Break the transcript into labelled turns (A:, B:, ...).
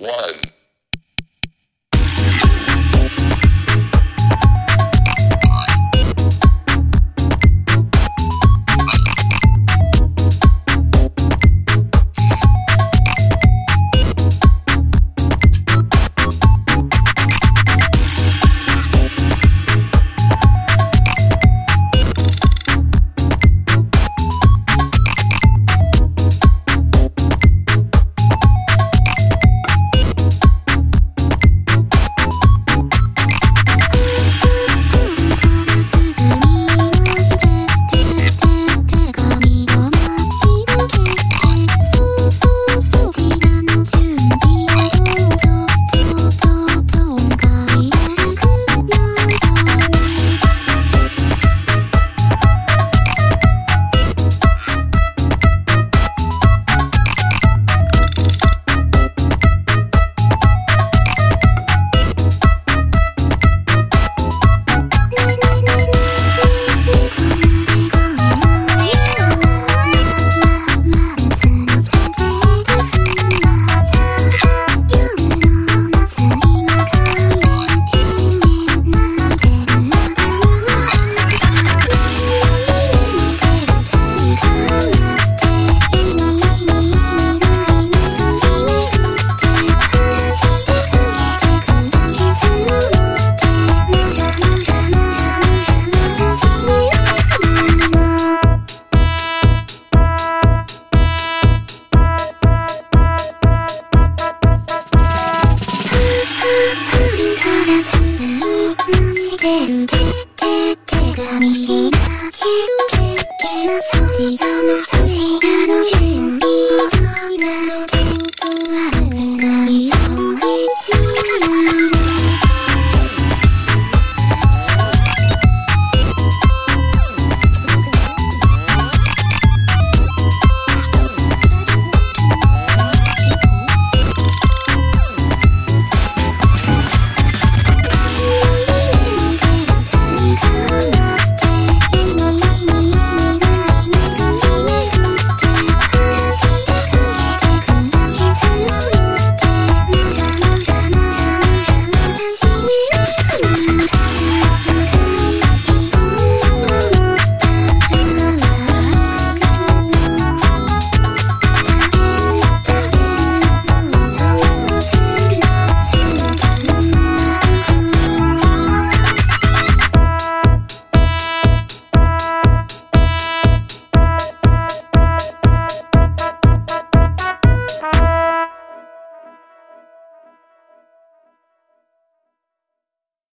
A: one.
B: からすずのしてる。て手紙開けるけけなそしぞのそしがの順